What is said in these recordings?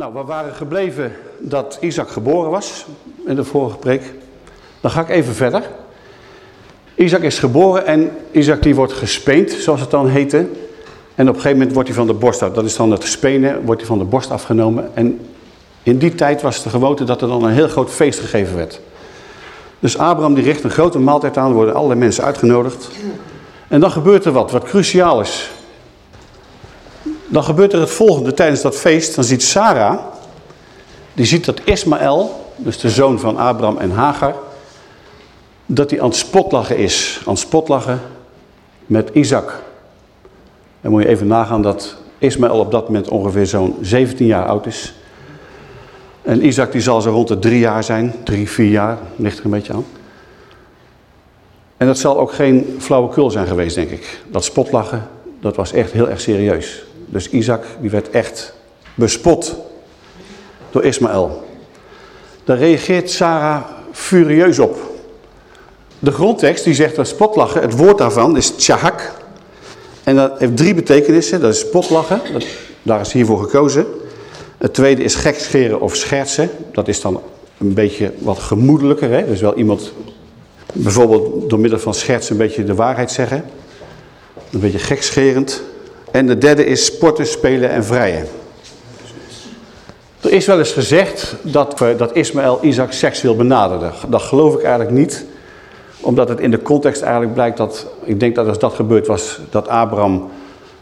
Nou, we waren gebleven dat Isaac geboren was in de vorige preek. Dan ga ik even verder. Isaac is geboren en Isaac die wordt gespeend, zoals het dan heette. En op een gegeven moment wordt hij van de borst af. Dat is dan het spenen, wordt hij van de borst afgenomen. En in die tijd was het de gewoonte dat er dan een heel groot feest gegeven werd. Dus Abraham die richt een grote maaltijd aan, worden allerlei mensen uitgenodigd. En dan gebeurt er wat, wat cruciaal is. Dan gebeurt er het volgende tijdens dat feest. Dan ziet Sarah, die ziet dat Ismaël, dus de zoon van Abraham en Hagar, dat hij aan het spotlachen is. Aan het spotlachen met Isaac. Dan moet je even nagaan dat Ismaël op dat moment ongeveer zo'n 17 jaar oud is. En Isaac die zal zo rond de drie jaar zijn, drie, vier jaar, ligt er een beetje aan. En dat zal ook geen flauwekul zijn geweest, denk ik. Dat spotlachen, dat was echt heel erg serieus. Dus Isaac die werd echt bespot door Ismaël. Daar reageert Sarah furieus op. De grondtekst die zegt dat spotlachen, het woord daarvan is tjahak. En dat heeft drie betekenissen. Dat is spotlachen, dat, daar is hiervoor gekozen. Het tweede is gekscheren of schertsen. Dat is dan een beetje wat gemoedelijker. Hè? Dus wel iemand bijvoorbeeld door middel van schertsen een beetje de waarheid zeggen. Een beetje gekscherend. En de derde is sporten, spelen en vrijen. Er is wel eens gezegd dat, dat Ismaël Isaac seksueel benaderde. Dat geloof ik eigenlijk niet. Omdat het in de context eigenlijk blijkt dat, ik denk dat als dat gebeurd was, dat Abraham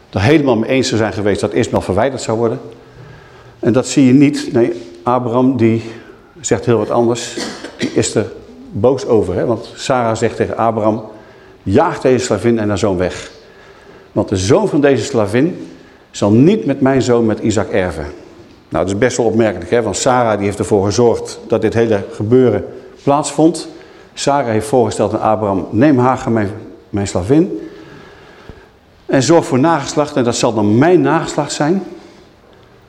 er helemaal mee eens zou zijn geweest dat Ismaël verwijderd zou worden. En dat zie je niet. Nee, Abraham die zegt heel wat anders. Die is er boos over. Hè? Want Sarah zegt tegen Abraham, jaag deze slavin en haar zoon weg. Want de zoon van deze slavin zal niet met mijn zoon met Isaac erven. Nou, dat is best wel opmerkelijk, hè? want Sarah die heeft ervoor gezorgd dat dit hele gebeuren plaatsvond. Sarah heeft voorgesteld aan Abraham, neem Hagar mijn, mijn slavin en zorg voor nageslacht en dat zal dan mijn nageslacht zijn.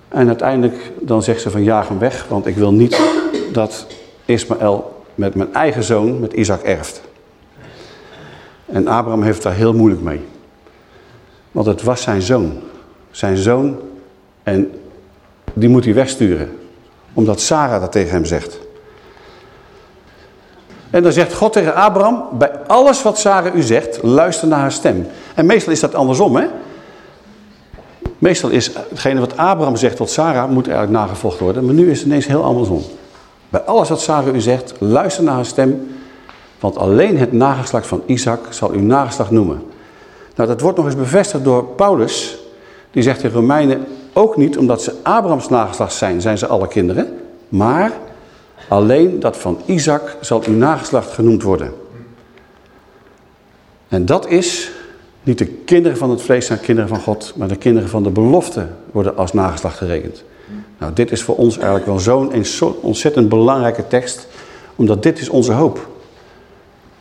En uiteindelijk dan zegt ze van jaag hem weg, want ik wil niet dat Ismaël met mijn eigen zoon, met Isaac, erft. En Abraham heeft daar heel moeilijk mee. Want het was zijn zoon. Zijn zoon en die moet hij wegsturen. Omdat Sarah dat tegen hem zegt. En dan zegt God tegen Abraham, bij alles wat Sarah u zegt, luister naar haar stem. En meestal is dat andersom, hè? Meestal is hetgene wat Abraham zegt tot Sarah, moet eigenlijk nagevochten worden. Maar nu is het ineens heel andersom. Bij alles wat Sarah u zegt, luister naar haar stem. Want alleen het nageslacht van Isaac zal uw nageslacht noemen. Nou, dat wordt nog eens bevestigd door Paulus. Die zegt in Romeinen ook niet omdat ze Abrahams nageslacht zijn, zijn ze alle kinderen. Maar alleen dat van Isaac zal uw nageslacht genoemd worden. En dat is niet de kinderen van het vlees zijn kinderen van God, maar de kinderen van de belofte worden als nageslacht gerekend. Nou, dit is voor ons eigenlijk wel zo'n ontzettend belangrijke tekst, omdat dit is onze hoop.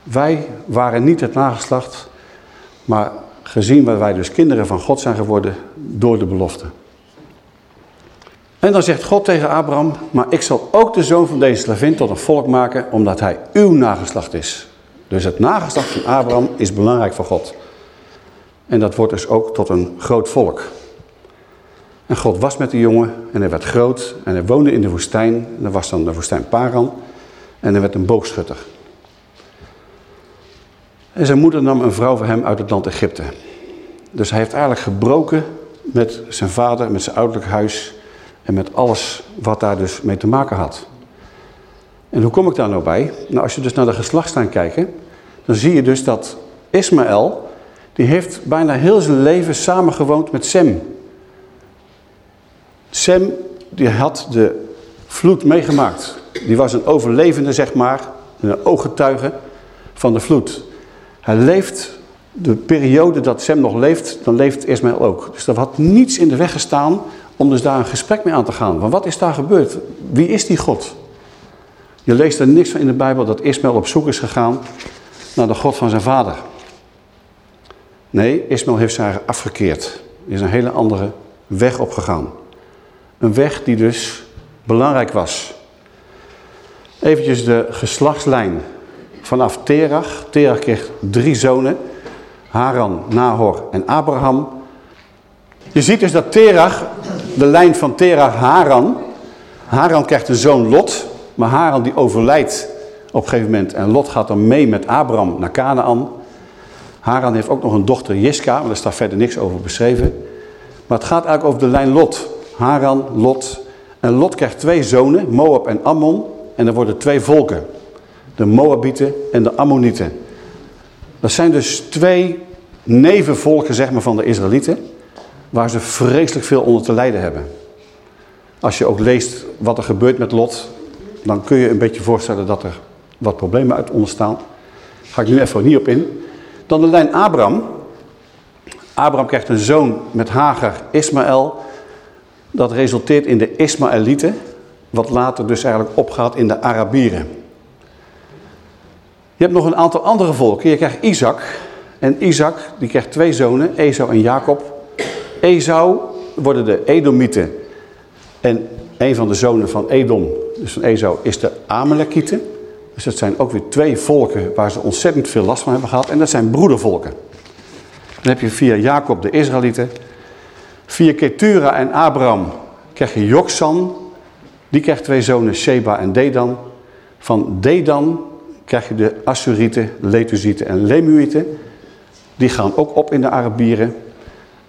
Wij waren niet het nageslacht, maar gezien waar wij dus kinderen van God zijn geworden door de belofte. En dan zegt God tegen Abraham, maar ik zal ook de zoon van deze slavin tot een volk maken, omdat hij uw nageslacht is. Dus het nageslacht van Abraham is belangrijk voor God. En dat wordt dus ook tot een groot volk. En God was met de jongen en hij werd groot en hij woonde in de woestijn. En dat was dan de woestijn Paran. En hij werd een boogschutter. En zijn moeder nam een vrouw voor hem uit het land Egypte. Dus hij heeft eigenlijk gebroken met zijn vader, met zijn ouderlijk huis en met alles wat daar dus mee te maken had. En hoe kom ik daar nou bij? Nou, als je dus naar de geslachtslijn kijkt, dan zie je dus dat Ismaël, die heeft bijna heel zijn leven samengewoond met Sem. Sem, die had de vloed meegemaakt. Die was een overlevende, zeg maar, een ooggetuige van de vloed. Hij leeft de periode dat Sem nog leeft, dan leeft Ismaël ook. Dus er had niets in de weg gestaan om dus daar een gesprek mee aan te gaan. Want wat is daar gebeurd? Wie is die God? Je leest er niks van in de Bijbel dat Ismaël op zoek is gegaan naar de God van zijn vader. Nee, Ismaël heeft zich afgekeerd. Er is een hele andere weg opgegaan. Een weg die dus belangrijk was. Eventjes de geslachtslijn vanaf Terach. Terach kreeg drie zonen. Haran, Nahor en Abraham. Je ziet dus dat Terach, de lijn van Terach, Haran, Haran krijgt een zoon Lot, maar Haran die overlijdt op een gegeven moment. En Lot gaat dan mee met Abraham naar Canaan. Haran heeft ook nog een dochter Jiska, maar daar staat verder niks over beschreven. Maar het gaat eigenlijk over de lijn Lot. Haran, Lot. En Lot krijgt twee zonen, Moab en Ammon. En er worden twee volken. De Moabieten en de Ammonieten. Dat zijn dus twee nevenvolken zeg maar, van de Israëlieten. Waar ze vreselijk veel onder te lijden hebben. Als je ook leest wat er gebeurt met Lot. Dan kun je een beetje voorstellen dat er wat problemen uit ontstaan. Daar ga ik nu even niet op in. Dan de lijn Abraham. Abraham krijgt een zoon met Hagar, Ismaël. Dat resulteert in de Ismaëlieten. Wat later dus eigenlijk opgaat in de Arabieren. Je hebt nog een aantal andere volken. Je krijgt Isaac. En Isaac die krijgt twee zonen, Esau en Jacob. Esau worden de Edomieten. En een van de zonen van Edom, dus van Esau, is de Amalekieten. Dus dat zijn ook weer twee volken waar ze ontzettend veel last van hebben gehad. En dat zijn broedervolken. Dan heb je via Jacob de Israëlieten. Via Ketura en Abraham krijg je Joksan. Die krijgt twee zonen, Sheba en Dedan. Van Dedan krijg je de Assurieten, Letuzieten en Lemuieten. Die gaan ook op in de Arabieren.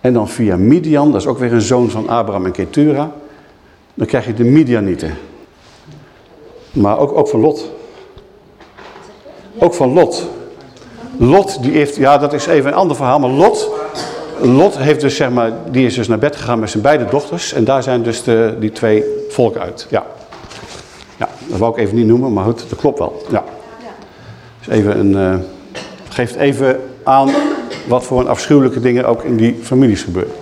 En dan via Midian, dat is ook weer een zoon van Abraham en Ketura. Dan krijg je de Midianieten. Maar ook, ook van Lot. Ook van Lot. Lot, die heeft, ja dat is even een ander verhaal, maar Lot, Lot heeft dus, zeg maar, die is dus naar bed gegaan met zijn beide dochters. En daar zijn dus de, die twee volken uit. Ja. ja, dat wou ik even niet noemen, maar goed, dat klopt wel. Ja. Dus even een, uh, geeft even aan wat voor een afschuwelijke dingen ook in die families gebeuren.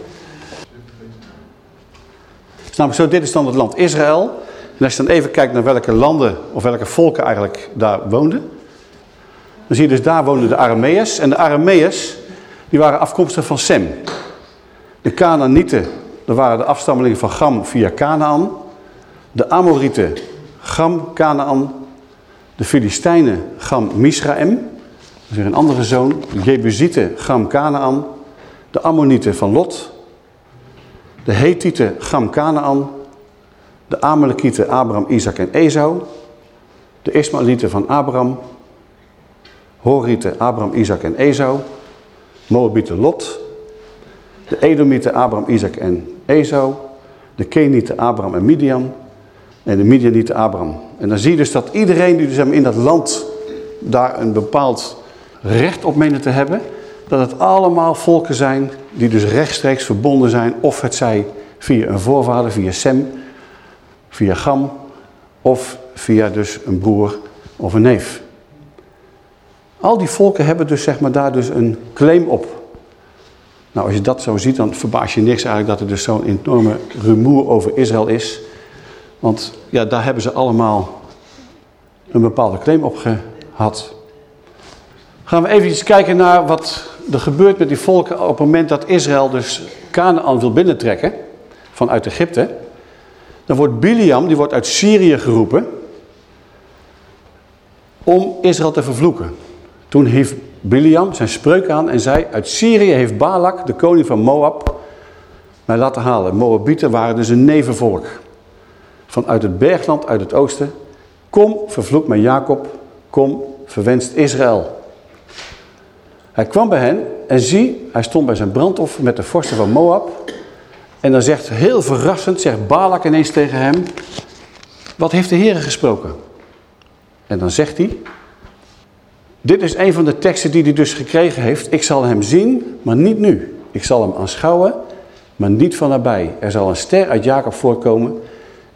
Dus zo, dit is dan het land Israël. En als je dan even kijkt naar welke landen of welke volken eigenlijk daar woonden. Dan zie je dus daar woonden de Arameërs. En de Arameërs, die waren afkomstig van Sem. De Canaanieten, dat waren de afstammelingen van Gam via Canaan. De Amorieten, Gam, Canaan. De Filistijnen, Gam, Misraim. Dat weer een andere zoon. De Jebusieten, Gam, Canaan. De Ammonieten van Lot. De Hethieten, Gam, Canaan. De Amalekieten, Abraham, Isaac en Esau. De Ismaëlieten van Abraham. Horieten, Abraham, Isaac en Esau. Moabieten, Lot. De Edomieten, Abraham, Isaac en Esau. De Kenieten, Abraham en Midian. En de Midianieten, Abraham. En dan zie je dus dat iedereen die dus in dat land daar een bepaald recht op menen te hebben, dat het allemaal volken zijn die dus rechtstreeks verbonden zijn, of het zij via een voorvader, via Sem, via Gam, of via dus een broer of een neef. Al die volken hebben dus zeg maar daar dus een claim op. Nou, als je dat zo ziet, dan verbaas je niks eigenlijk dat er dus zo'n enorme rumoer over Israël is. Want ja, daar hebben ze allemaal een bepaalde claim op gehad. Gaan we even kijken naar wat er gebeurt met die volken op het moment dat Israël dus Canaan wil binnentrekken vanuit Egypte. Dan wordt Biliam, die wordt uit Syrië geroepen om Israël te vervloeken. Toen heeft Biliam zijn spreuk aan en zei, uit Syrië heeft Balak, de koning van Moab, mij laten halen. Moabieten waren dus een nevenvolk. Vanuit het bergland, uit het oosten. Kom, vervloek mij Jacob, kom, verwenst Israël. Hij kwam bij hen en zie, hij stond bij zijn brandoffer met de vorsten van Moab. En dan zegt heel verrassend, zegt Balak ineens tegen hem, wat heeft de Heer gesproken? En dan zegt hij, dit is een van de teksten die hij dus gekregen heeft. Ik zal hem zien, maar niet nu. Ik zal hem aanschouwen, maar niet van nabij. Er zal een ster uit Jacob voorkomen.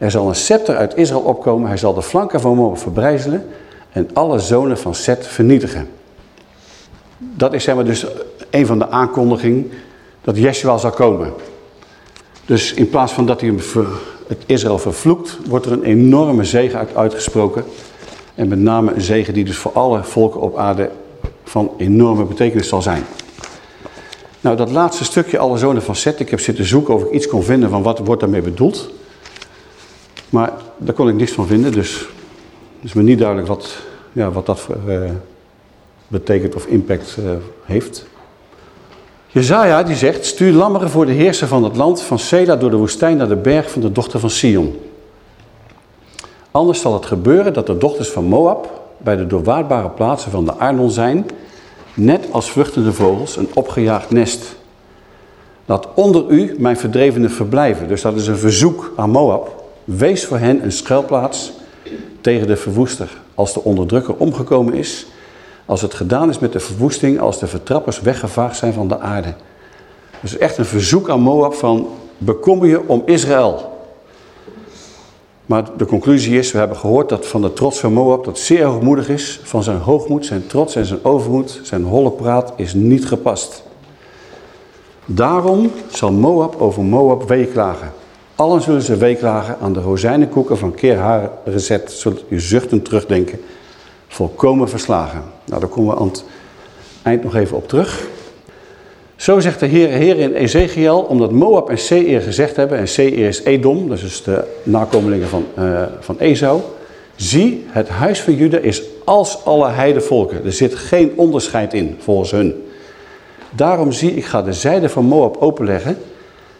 Er zal een scepter uit Israël opkomen. Hij zal de flanken van Moab verbrijzelen en alle zonen van Seth vernietigen dat is zeg maar dus een van de aankondigingen dat Yeshua zal komen. Dus in plaats van dat hij het Israël vervloekt, wordt er een enorme zegen uit uitgesproken. En met name een zegen die dus voor alle volken op aarde van enorme betekenis zal zijn. Nou, dat laatste stukje, alle zonen van Seth, ik heb zitten zoeken of ik iets kon vinden van wat wordt daarmee bedoeld. Maar daar kon ik niks van vinden, dus het is me niet duidelijk wat, ja, wat dat uh, betekent of impact uh, heeft. Jezaja die zegt, stuur lammeren voor de heerser van het land, van Sela door de woestijn naar de berg van de dochter van Sion. Anders zal het gebeuren dat de dochters van Moab bij de doorwaardbare plaatsen van de Arnon zijn, net als vluchtende vogels een opgejaagd nest. Laat onder u mijn verdrevenen verblijven. Dus dat is een verzoek aan Moab. Wees voor hen een schuilplaats tegen de verwoester. Als de onderdrukker omgekomen is, als het gedaan is met de verwoesting, als de vertrappers weggevaagd zijn van de aarde. Dus echt een verzoek aan Moab van bekommer je om Israël. Maar de conclusie is, we hebben gehoord dat van de trots van Moab dat zeer hoogmoedig is. Van zijn hoogmoed, zijn trots en zijn overmoed, zijn holle praat is niet gepast. Daarom zal Moab over Moab weeklagen. Allen zullen ze weeklagen aan de rozijnenkoeken van keer haar recept, zult u zuchtend terugdenken. Volkomen verslagen. Nou, daar komen we aan het eind nog even op terug. Zo zegt de Heer, Heer in Ezekiel, omdat Moab en Seir gezegd hebben, en Seir is Edom, dat is de nakomelingen van, uh, van Esau. Zie, het huis van Juda is als alle heidevolken. Er zit geen onderscheid in, volgens hun. Daarom zie ik ga de zijde van Moab openleggen,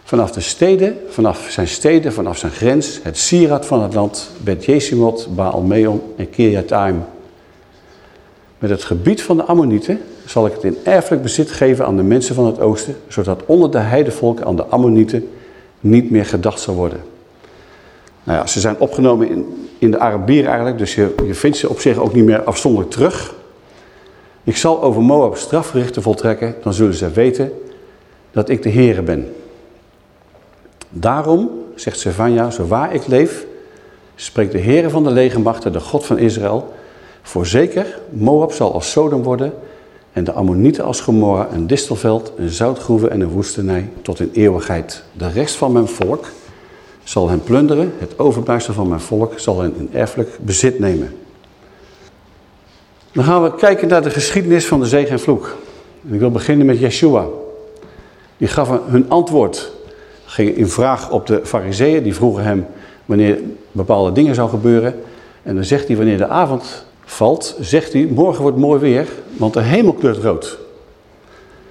vanaf de steden, vanaf zijn steden, vanaf zijn grens, het sieraad van het land, Bet Jeshimot, Baal Meon en Kiriataim. Met het gebied van de Ammonieten zal ik het in erfelijk bezit geven aan de mensen van het oosten, zodat onder de heidevolken aan de Ammonieten niet meer gedacht zal worden. Nou ja, ze zijn opgenomen in, in de Arabieren eigenlijk, dus je, je vindt ze op zich ook niet meer afzonderlijk terug. Ik zal over Moab strafgerichten voltrekken, dan zullen ze weten dat ik de Heere ben. Daarom, zegt Zevania, zo waar ik leef, spreekt de Heere van de legermachten, de God van Israël, Voorzeker, Moab zal als Sodom worden en de Ammonieten als Gomorra, een distelveld, een zoutgroeve en een woestenij tot in eeuwigheid. De rest van mijn volk zal hen plunderen, het overblijfsel van mijn volk zal hen in erfelijk bezit nemen. Dan gaan we kijken naar de geschiedenis van de zegen en vloek. ik wil beginnen met Yeshua. Die gaf hun antwoord. Ging in vraag op de fariseeën, die vroegen hem wanneer bepaalde dingen zou gebeuren. En dan zegt hij, wanneer de avond valt, zegt hij, morgen wordt mooi weer, want de hemel kleurt rood.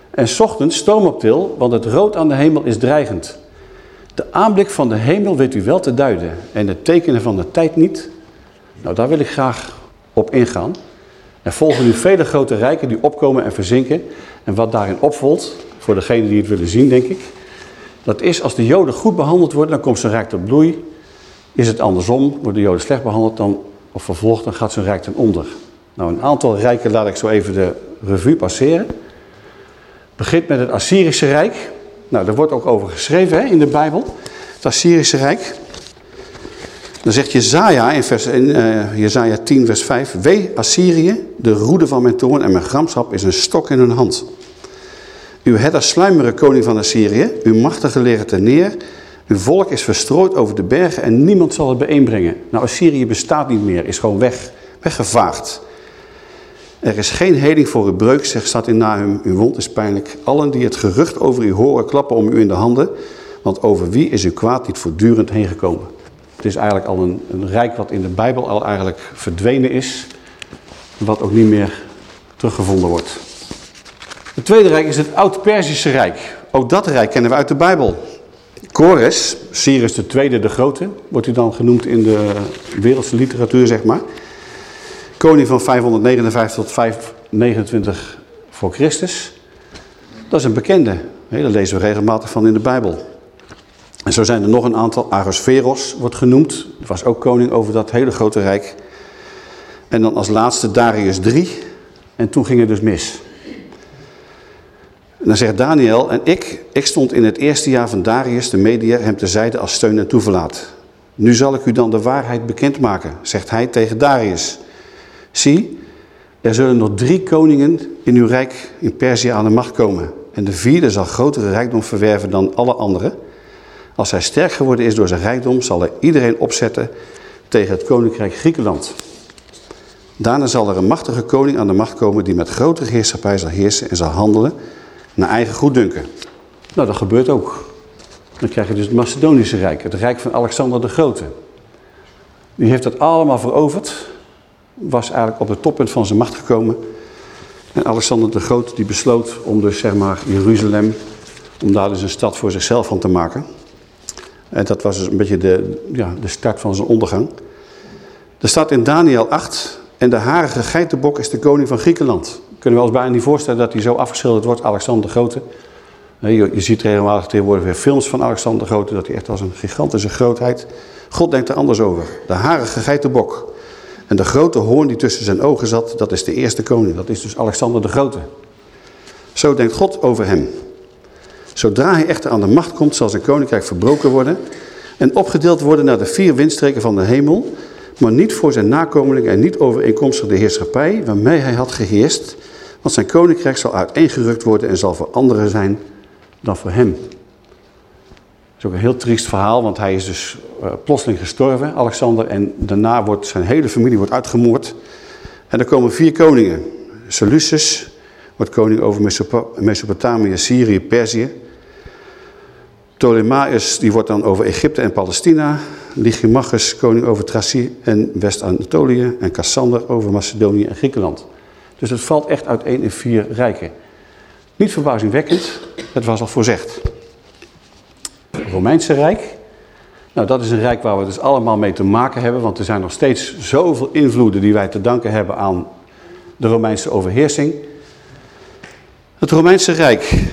En ochtends stoom op til, want het rood aan de hemel is dreigend. De aanblik van de hemel weet u wel te duiden en de tekenen van de tijd niet. Nou, daar wil ik graag op ingaan. Er volgen nu vele grote rijken die opkomen en verzinken. En wat daarin opvalt, voor degenen die het willen zien, denk ik. Dat is als de joden goed behandeld worden, dan komt ze rijk tot bloei. Is het andersom, worden de joden slecht behandeld, dan of vervolgd, dan gaat zijn rijk ten onder. Nou, een aantal rijken laat ik zo even de revue passeren. Begint met het Assyrische Rijk. Nou, daar wordt ook over geschreven hè, in de Bijbel. Het Assyrische Rijk. Dan zegt Jezaja in, vers, in uh, Jezaja 10 vers 5. Wee Assyrië, de roede van mijn toorn en mijn gramschap is een stok in hun hand. Uw herders sluimeren, koning van Assyrië. Uw machtige liggen ten neer. Uw volk is verstrooid over de bergen en niemand zal het bijeenbrengen. Nou, Assyrië bestaat niet meer, is gewoon weg, weggevaagd. Er is geen heling voor uw breuk, zegt staat in Nahum. Uw wond is pijnlijk. Allen die het gerucht over u horen, klappen om u in de handen. Want over wie is uw kwaad niet voortdurend heen gekomen? Het is eigenlijk al een, een rijk wat in de Bijbel al eigenlijk verdwenen is. Wat ook niet meer teruggevonden wordt. Het tweede rijk is het Oud-Persische Rijk. Ook dat rijk kennen we uit de Bijbel. Kores, Cyrus II de Grote, wordt hij dan genoemd in de wereldse literatuur, zeg maar. Koning van 559 tot 529 voor Christus. Dat is een bekende, daar lezen we regelmatig van in de Bijbel. En zo zijn er nog een aantal. Ahasveros wordt genoemd, was ook koning over dat hele grote rijk. En dan als laatste Darius III. En toen ging het dus mis. Dan zegt Daniel, en ik, ik stond in het eerste jaar van Darius de media hem tezijde als steun en toeverlaat. Nu zal ik u dan de waarheid bekendmaken, zegt hij tegen Darius. Zie, er zullen nog drie koningen in uw rijk in Perzië aan de macht komen. En de vierde zal grotere rijkdom verwerven dan alle anderen. Als hij sterk geworden is door zijn rijkdom, zal hij iedereen opzetten tegen het koninkrijk Griekenland. Daarna zal er een machtige koning aan de macht komen die met grotere heerschappij zal heersen en zal handelen naar eigen goeddunken. Nou, dat gebeurt ook. Dan krijg je dus het Macedonische Rijk, het Rijk van Alexander de Grote. Die heeft dat allemaal veroverd, was eigenlijk op het toppunt van zijn macht gekomen. En Alexander de Grote die besloot om dus zeg maar Jeruzalem, om daar dus een stad voor zichzelf van te maken. En dat was dus een beetje de, ja, de start van zijn ondergang. Er staat in Daniel 8, en de harige geitenbok is de koning van Griekenland. Kunnen we ons bijna niet voorstellen dat hij zo afgeschilderd wordt, Alexander de Grote. Je, je ziet regelmatig tegenwoordig weer films van Alexander de Grote, dat hij echt als een gigantische grootheid. God denkt er anders over. De harige geitenbok. En de grote hoorn die tussen zijn ogen zat, dat is de eerste koning. Dat is dus Alexander de Grote. Zo denkt God over hem. Zodra hij echter aan de macht komt, zal zijn koninkrijk verbroken worden en opgedeeld worden naar de vier windstreken van de hemel, maar niet voor zijn nakomelingen en niet overeenkomstig de heerschappij waarmee hij had geheerst, want zijn koninkrijk zal uiteengerukt worden en zal voor anderen zijn dan voor hem. Dat is ook een heel triest verhaal, want hij is dus uh, plotseling gestorven, Alexander, en daarna wordt zijn hele familie wordt uitgemoord. En er komen vier koningen. Seleucus wordt koning over Mesopotamië, Syrië, Perzië. Ptolemaeus die wordt dan over Egypte en Palestina. Lysimachus koning over Tracie en West-Anatolië. En Cassander over Macedonië en Griekenland. Dus het valt echt uiteen in vier rijken. Niet verbazingwekkend, het was al voorzegd. Het Romeinse Rijk. Nou, dat is een rijk waar we dus allemaal mee te maken hebben. Want er zijn nog steeds zoveel invloeden die wij te danken hebben aan de Romeinse overheersing. Het Romeinse Rijk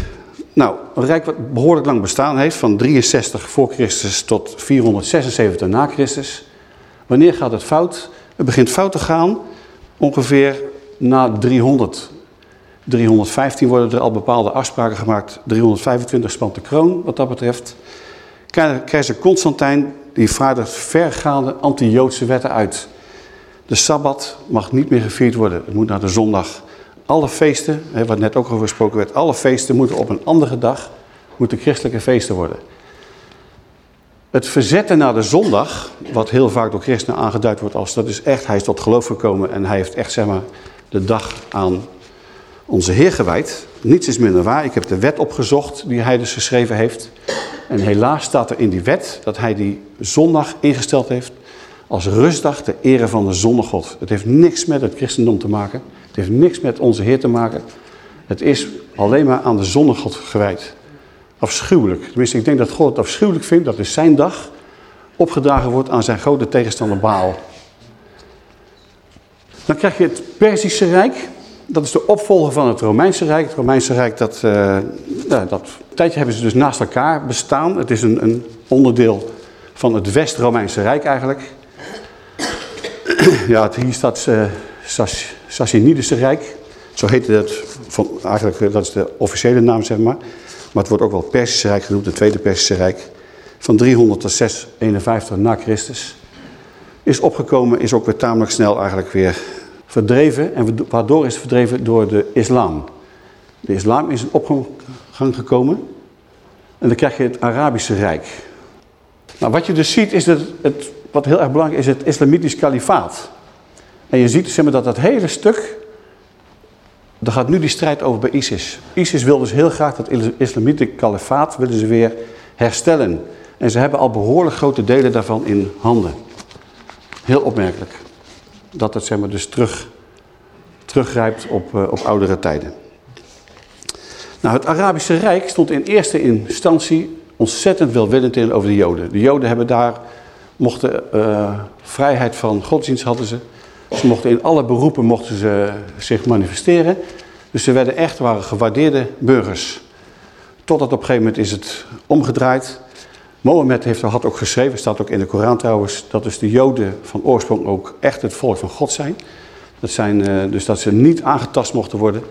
nou, een rijk wat behoorlijk lang bestaan heeft, van 63 voor Christus tot 476 na Christus. Wanneer gaat het fout? Het begint fout te gaan ongeveer na 300. 315 worden er al bepaalde afspraken gemaakt. 325 spant de kroon wat dat betreft. Keizer Constantijn die vaardigt vergaande anti-Joodse wetten uit. De Sabbat mag niet meer gevierd worden. Het moet naar de zondag. Alle feesten, wat net ook over gesproken werd, alle feesten moeten op een andere dag, moeten christelijke feesten worden. Het verzetten naar de zondag, wat heel vaak door christenen aangeduid wordt als dat is echt, hij is tot geloof gekomen en hij heeft echt zeg maar de dag aan onze Heer gewijd. Niets is minder waar. Ik heb de wet opgezocht die hij dus geschreven heeft. En helaas staat er in die wet dat hij die zondag ingesteld heeft als rustdag ter ere van de zonnegod. Het heeft niks met het christendom te maken heeft niks met onze Heer te maken. Het is alleen maar aan de zonnegod gewijd. Afschuwelijk. Tenminste, ik denk dat God het afschuwelijk vindt dat is zijn dag opgedragen wordt aan zijn grote tegenstander Baal. Dan krijg je het Perzische Rijk. Dat is de opvolger van het Romeinse Rijk. Het Romeinse Rijk, dat, uh, dat tijdje hebben ze dus naast elkaar bestaan. Het is een, een onderdeel van het West-Romeinse Rijk eigenlijk. ja, hier staat uh, Sassanidische Rijk. Zo heette dat, van, eigenlijk eh, dat is de officiële naam zeg maar. Maar het wordt ook wel Persische Rijk genoemd, het Tweede Persische Rijk. Van 300 tot 651 na Christus. Is opgekomen, is ook weer tamelijk snel eigenlijk weer verdreven. En waardoor is verdreven? Door de islam. De islam is in opgang gekomen. En dan krijg je het Arabische Rijk. Nou, wat je dus ziet is dat het, wat heel erg belangrijk is, het islamitisch kalifaat. En je ziet zeg maar, dat dat hele stuk, daar gaat nu die strijd over bij ISIS. ISIS wil dus heel graag dat islamitische kalifaat willen ze weer herstellen. En ze hebben al behoorlijk grote delen daarvan in handen. Heel opmerkelijk. Dat het zeg maar, dus terug, teruggrijpt op, uh, op oudere tijden. Nou, het Arabische Rijk stond in eerste instantie ontzettend welwillend in over de Joden. De Joden hebben daar, mochten uh, vrijheid van godsdienst hadden ze. Ze mochten in alle beroepen mochten ze zich manifesteren. Dus ze werden echt, waren gewaardeerde burgers. Totdat op een gegeven moment is het omgedraaid. Mohammed heeft, had ook geschreven, staat ook in de Koran trouwens, dat dus de Joden van oorsprong ook echt het volk van God zijn. Dat zijn uh, dus dat ze niet aangetast mochten worden.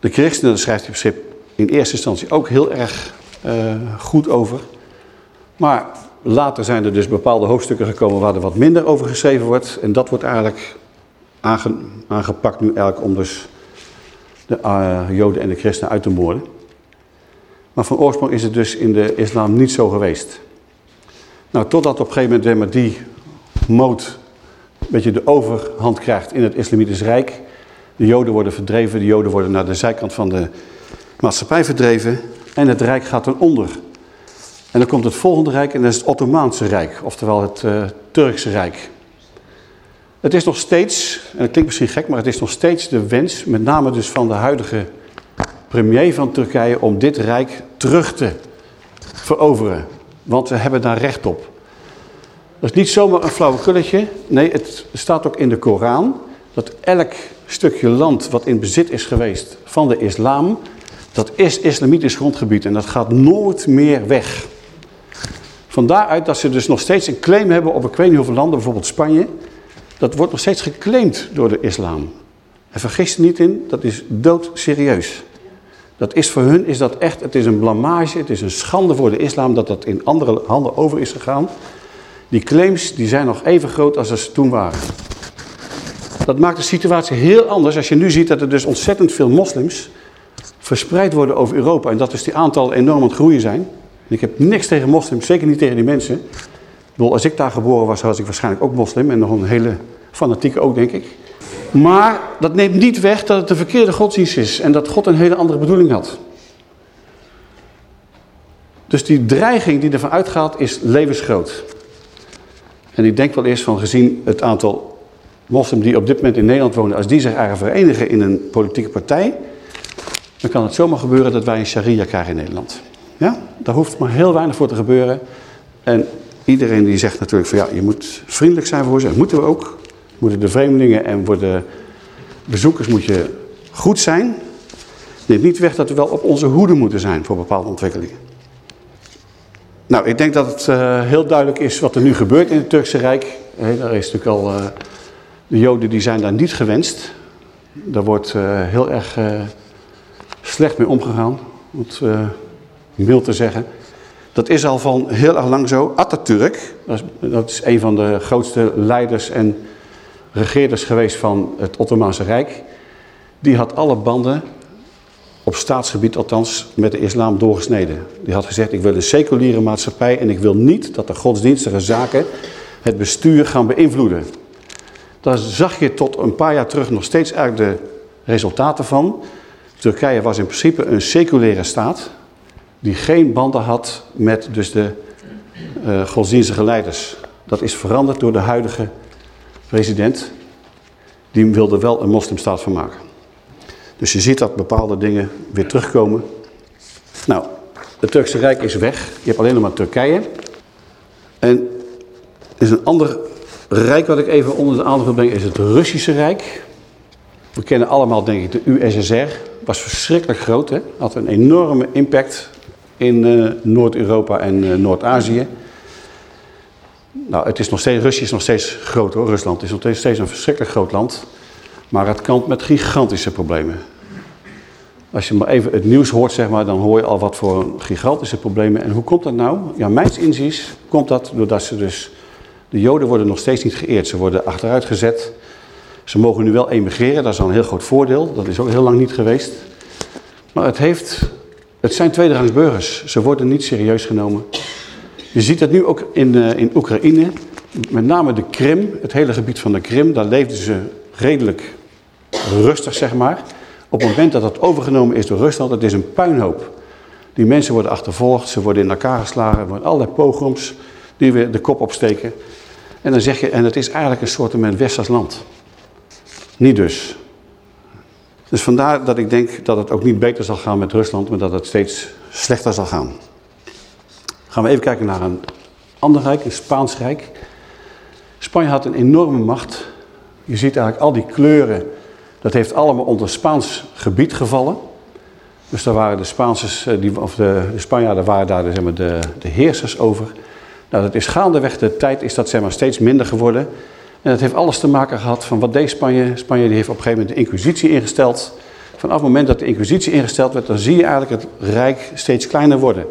De christenen, daar schrijft hij beschip in eerste instantie ook heel erg uh, goed over. Maar Later zijn er dus bepaalde hoofdstukken gekomen waar er wat minder over geschreven wordt. En dat wordt eigenlijk aangepakt nu eigenlijk om dus de uh, joden en de christenen uit te moorden. Maar van oorsprong is het dus in de islam niet zo geweest. Nou, totdat op een gegeven moment die moot een beetje de overhand krijgt in het islamitisch rijk. De joden worden verdreven, de joden worden naar de zijkant van de maatschappij verdreven. En het rijk gaat ten onder. En dan komt het volgende rijk en dat is het Ottomaanse Rijk, oftewel het uh, Turkse Rijk. Het is nog steeds, en dat klinkt misschien gek, maar het is nog steeds de wens, met name dus van de huidige premier van Turkije, om dit rijk terug te veroveren. Want ze hebben daar recht op. Dat is niet zomaar een flauwekulletje. Nee, het staat ook in de Koran dat elk stukje land wat in bezit is geweest van de islam, dat is islamitisch grondgebied en dat gaat nooit meer weg. Vandaar dat ze dus nog steeds een claim hebben op ik weet niet hoeveel landen, bijvoorbeeld Spanje. Dat wordt nog steeds geclaimd door de islam. En vergis er niet in, dat is doodserieus. Dat is voor hun is dat echt, het is een blamage, het is een schande voor de islam dat dat in andere handen over is gegaan. Die claims die zijn nog even groot als ze toen waren. Dat maakt de situatie heel anders als je nu ziet dat er dus ontzettend veel moslims verspreid worden over Europa. En dat dus die aantallen enorm aan het groeien zijn. ik heb niks tegen moslims, zeker niet tegen die mensen. Ik als ik daar geboren was, was ik waarschijnlijk ook moslim. En nog een hele fanatieke ook, denk ik. Maar dat neemt niet weg dat het de verkeerde godsdienst is. En dat God een hele andere bedoeling had. Dus die dreiging die ervan uitgaat is levensgroot. En ik denk wel eerst van gezien het aantal moslims die op dit moment in Nederland wonen, als die zich eigenlijk verenigen in een politieke partij, dan kan het zomaar gebeuren dat wij een sharia krijgen in Nederland. Ja? Daar hoeft maar heel weinig voor te gebeuren. En iedereen die zegt natuurlijk van ja, je moet vriendelijk zijn voor ze. Dat moeten we ook. Moeten de vreemdelingen en voor de bezoekers moet je goed zijn. Neemt niet weg dat we wel op onze hoede moeten zijn voor bepaalde ontwikkelingen. Nou, ik denk dat het uh, heel duidelijk is wat er nu gebeurt in het Turkse Rijk. Daar is natuurlijk al, uh, de Joden die zijn daar niet gewenst. Daar wordt uh, heel erg slecht mee omgegaan, om het mild te zeggen. Dat is al van heel erg lang zo. Atatürk, dat is, dat is een van de grootste leiders en regeerders geweest van het Ottomaanse Rijk. Die had alle banden op staatsgebied althans met de islam doorgesneden. Die had gezegd, ik wil een seculiere maatschappij en ik wil niet dat de godsdienstige zaken het bestuur gaan beïnvloeden. Daar zag je tot een paar jaar terug nog steeds eigenlijk de resultaten van. Turkije was in principe een seculiere staat die geen banden had met dus de uh, godsdienstige leiders. Dat is veranderd door de huidige president. Die wilde wel een moslimstaat van maken. Dus je ziet dat bepaalde dingen weer terugkomen. Nou, het Turkse Rijk is weg. Je hebt alleen nog maar Turkije. En is een ander rijk wat ik even onder de aandacht wil brengen, is het Russische Rijk. We kennen allemaal, denk ik, de USSR. Was verschrikkelijk groot, hè? Had een enorme impact in uh, Noord-Europa en uh, Noord-Azië. Nou, het is nog steeds, Russië is nog steeds groot hoor, Rusland is nog steeds een verschrikkelijk groot land. Maar het kampt met gigantische problemen. Als je maar even het nieuws hoort, zeg maar, dan hoor je al wat voor gigantische problemen. En hoe komt dat nou? Ja, mijns inziens komt dat doordat ze dus... De Joden worden nog steeds niet geëerd. Ze worden achteruit gezet. Ze mogen nu wel emigreren, dat is al een heel groot voordeel. Dat is ook heel lang niet geweest. Maar het, heeft, het zijn tweederangs burgers. Ze worden niet serieus genomen. Je ziet dat nu ook in, uh, in Oekraïne. Met name de Krim, het hele gebied van de Krim. Daar leefden ze redelijk rustig, zeg maar. Op het moment dat dat overgenomen is door Rusland, het is een puinhoop. Die mensen worden achtervolgd, ze worden in elkaar geslagen, er worden allerlei pogroms die weer de kop opsteken. En dan zeg je, en het is eigenlijk een soort van westers land. Niet dus. Dus vandaar dat ik denk dat het ook niet beter zal gaan met Rusland, maar dat het steeds slechter zal gaan. Gaan we even kijken naar een ander rijk, een Spaans rijk. Spanje had een enorme macht. Je ziet eigenlijk al die kleuren dat heeft allemaal onder Spaans gebied gevallen. Dus daar waren de Spaanse, eh, of de, de Spanjaarden waren daar zeg maar, de, de heersers over. Nou, dat is gaandeweg de tijd is dat zeg maar, steeds minder geworden. En dat heeft alles te maken gehad van wat deed Spanje. Spanje die heeft op een gegeven moment de inquisitie ingesteld. Vanaf het moment dat de inquisitie ingesteld werd, dan zie je eigenlijk het rijk steeds kleiner worden.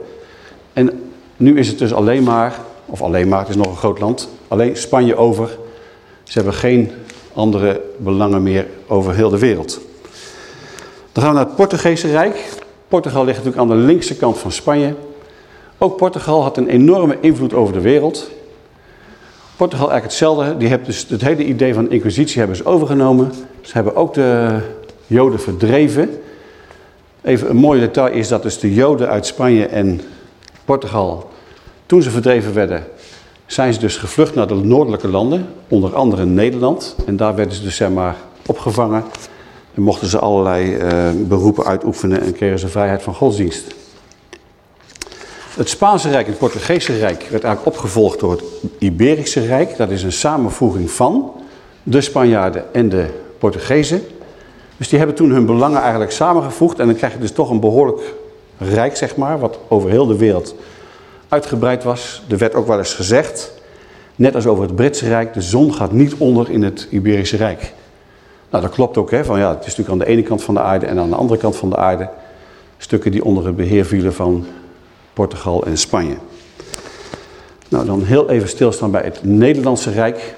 En nu is het dus alleen maar, of alleen maar, het is nog een groot land, alleen Spanje over. Ze hebben geen andere belangen meer over heel de wereld. Dan gaan we naar het Portugese Rijk. Portugal ligt natuurlijk aan de linkse kant van Spanje. Ook Portugal had een enorme invloed over de wereld. Portugal eigenlijk hetzelfde. Die hebben dus het hele idee van inquisitie hebben ze overgenomen. Ze hebben ook de joden verdreven. Even een mooi detail is dat dus de joden uit Spanje en Portugal, toen ze verdreven werden, zijn ze dus gevlucht naar de noordelijke landen, onder andere Nederland. En daar werden ze dus zeg maar opgevangen. En mochten ze allerlei uh, beroepen uitoefenen en kregen ze vrijheid van godsdienst. Het Spaanse Rijk en het Portugese Rijk werd eigenlijk opgevolgd door het Iberische Rijk. Dat is een samenvoeging van de Spanjaarden en de Portugezen. Dus die hebben toen hun belangen eigenlijk samengevoegd. En dan krijg je dus toch een behoorlijk rijk, zeg maar, wat over heel de wereld uitgebreid was. Er werd ook wel eens gezegd, net als over het Britse Rijk, de zon gaat niet onder in het Iberische Rijk. Nou, dat klopt ook, hè, van ja, het is natuurlijk aan de ene kant van de aarde en aan de andere kant van de aarde stukken die onder het beheer vielen van Portugal en Spanje. Nou, dan heel even stilstaan bij het Nederlandse Rijk.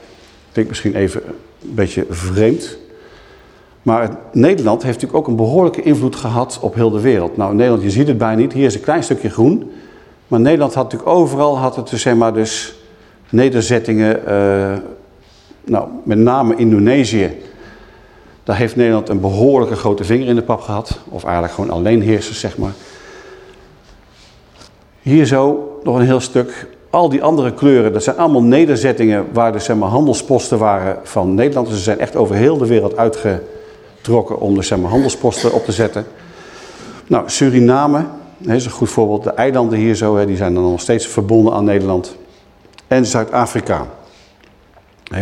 Vind misschien even een beetje vreemd. Maar Nederland heeft natuurlijk ook een behoorlijke invloed gehad op heel de wereld. Nou, Nederland, je ziet het bijna niet. Hier is een klein stukje groen. Maar Nederland had natuurlijk overal, had het dus, zeg maar, dus nederzettingen. Uh, nou, met name Indonesië. Daar heeft Nederland een behoorlijke grote vinger in de pap gehad. Of eigenlijk gewoon alleen heersers, zeg maar. Hier zo nog een heel stuk. Al die andere kleuren, dat zijn allemaal nederzettingen waar de zeg maar, handelsposten waren van Nederland. Dus ze zijn echt over heel de wereld uitgetrokken om de zeg maar, handelsposten op te zetten. Nou, Suriname, dat is een goed voorbeeld. De eilanden hier zo, die zijn dan nog steeds verbonden aan Nederland. En Zuid-Afrika.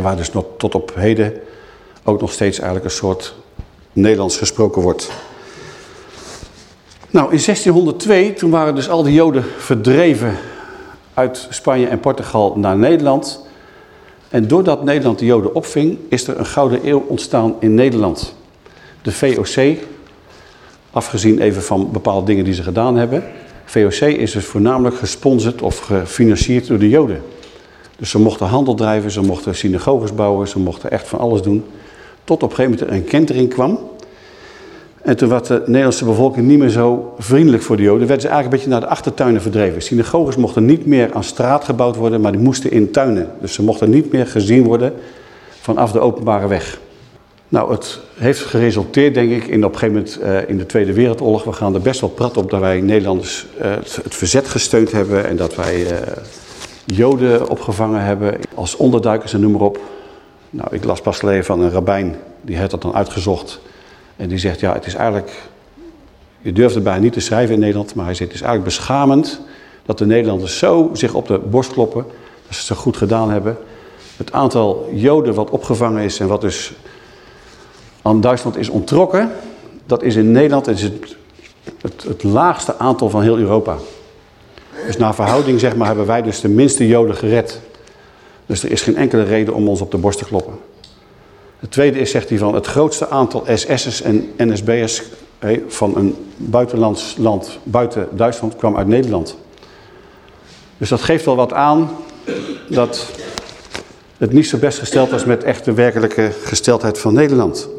Waar dus nog tot op heden ook nog steeds eigenlijk een soort Nederlands gesproken wordt. Nou, in 1602, toen waren dus al die Joden verdreven uit Spanje en Portugal naar Nederland. En doordat Nederland de Joden opving, is er een gouden eeuw ontstaan in Nederland. De VOC, afgezien even van bepaalde dingen die ze gedaan hebben. VOC is dus voornamelijk gesponsord of gefinancierd door de Joden. Dus ze mochten handel drijven, ze mochten synagoges bouwen, ze mochten echt van alles doen. Tot op een gegeven moment er een kentering kwam. En toen was de Nederlandse bevolking niet meer zo vriendelijk voor de Joden. werden ze eigenlijk een beetje naar de achtertuinen verdreven. Synagoges mochten niet meer aan straat gebouwd worden, maar die moesten in tuinen. Dus ze mochten niet meer gezien worden vanaf de openbare weg. Nou, het heeft geresulteerd, denk ik, in op een gegeven moment uh, in de Tweede Wereldoorlog. We gaan er best wel prat op dat wij Nederlanders uh, het, verzet gesteund hebben en dat wij uh, Joden opgevangen hebben als onderduikers en noem maar op. Nou, ik las pas geleden van een rabbijn, die heeft dat dan uitgezocht. En die zegt, ja, het is eigenlijk... Je durft het bijna niet te schrijven in Nederland, maar hij zegt, het is eigenlijk beschamend... dat de Nederlanders zo zich op de borst kloppen, dat ze het zo goed gedaan hebben. Het aantal Joden wat opgevangen is en wat dus aan Duitsland is ontrokken... dat is in Nederland het, het, het laagste aantal van heel Europa. Dus naar verhouding zeg maar, hebben wij dus de minste Joden gered... Dus er is geen enkele reden om ons op de borst te kloppen. Het tweede is, zegt hij, van het grootste aantal SS'ers en NSB'ers van een buitenlands land buiten Duitsland kwam uit Nederland. Dus dat geeft wel wat aan dat het niet zo best gesteld was met echt de werkelijke gesteldheid van Nederland.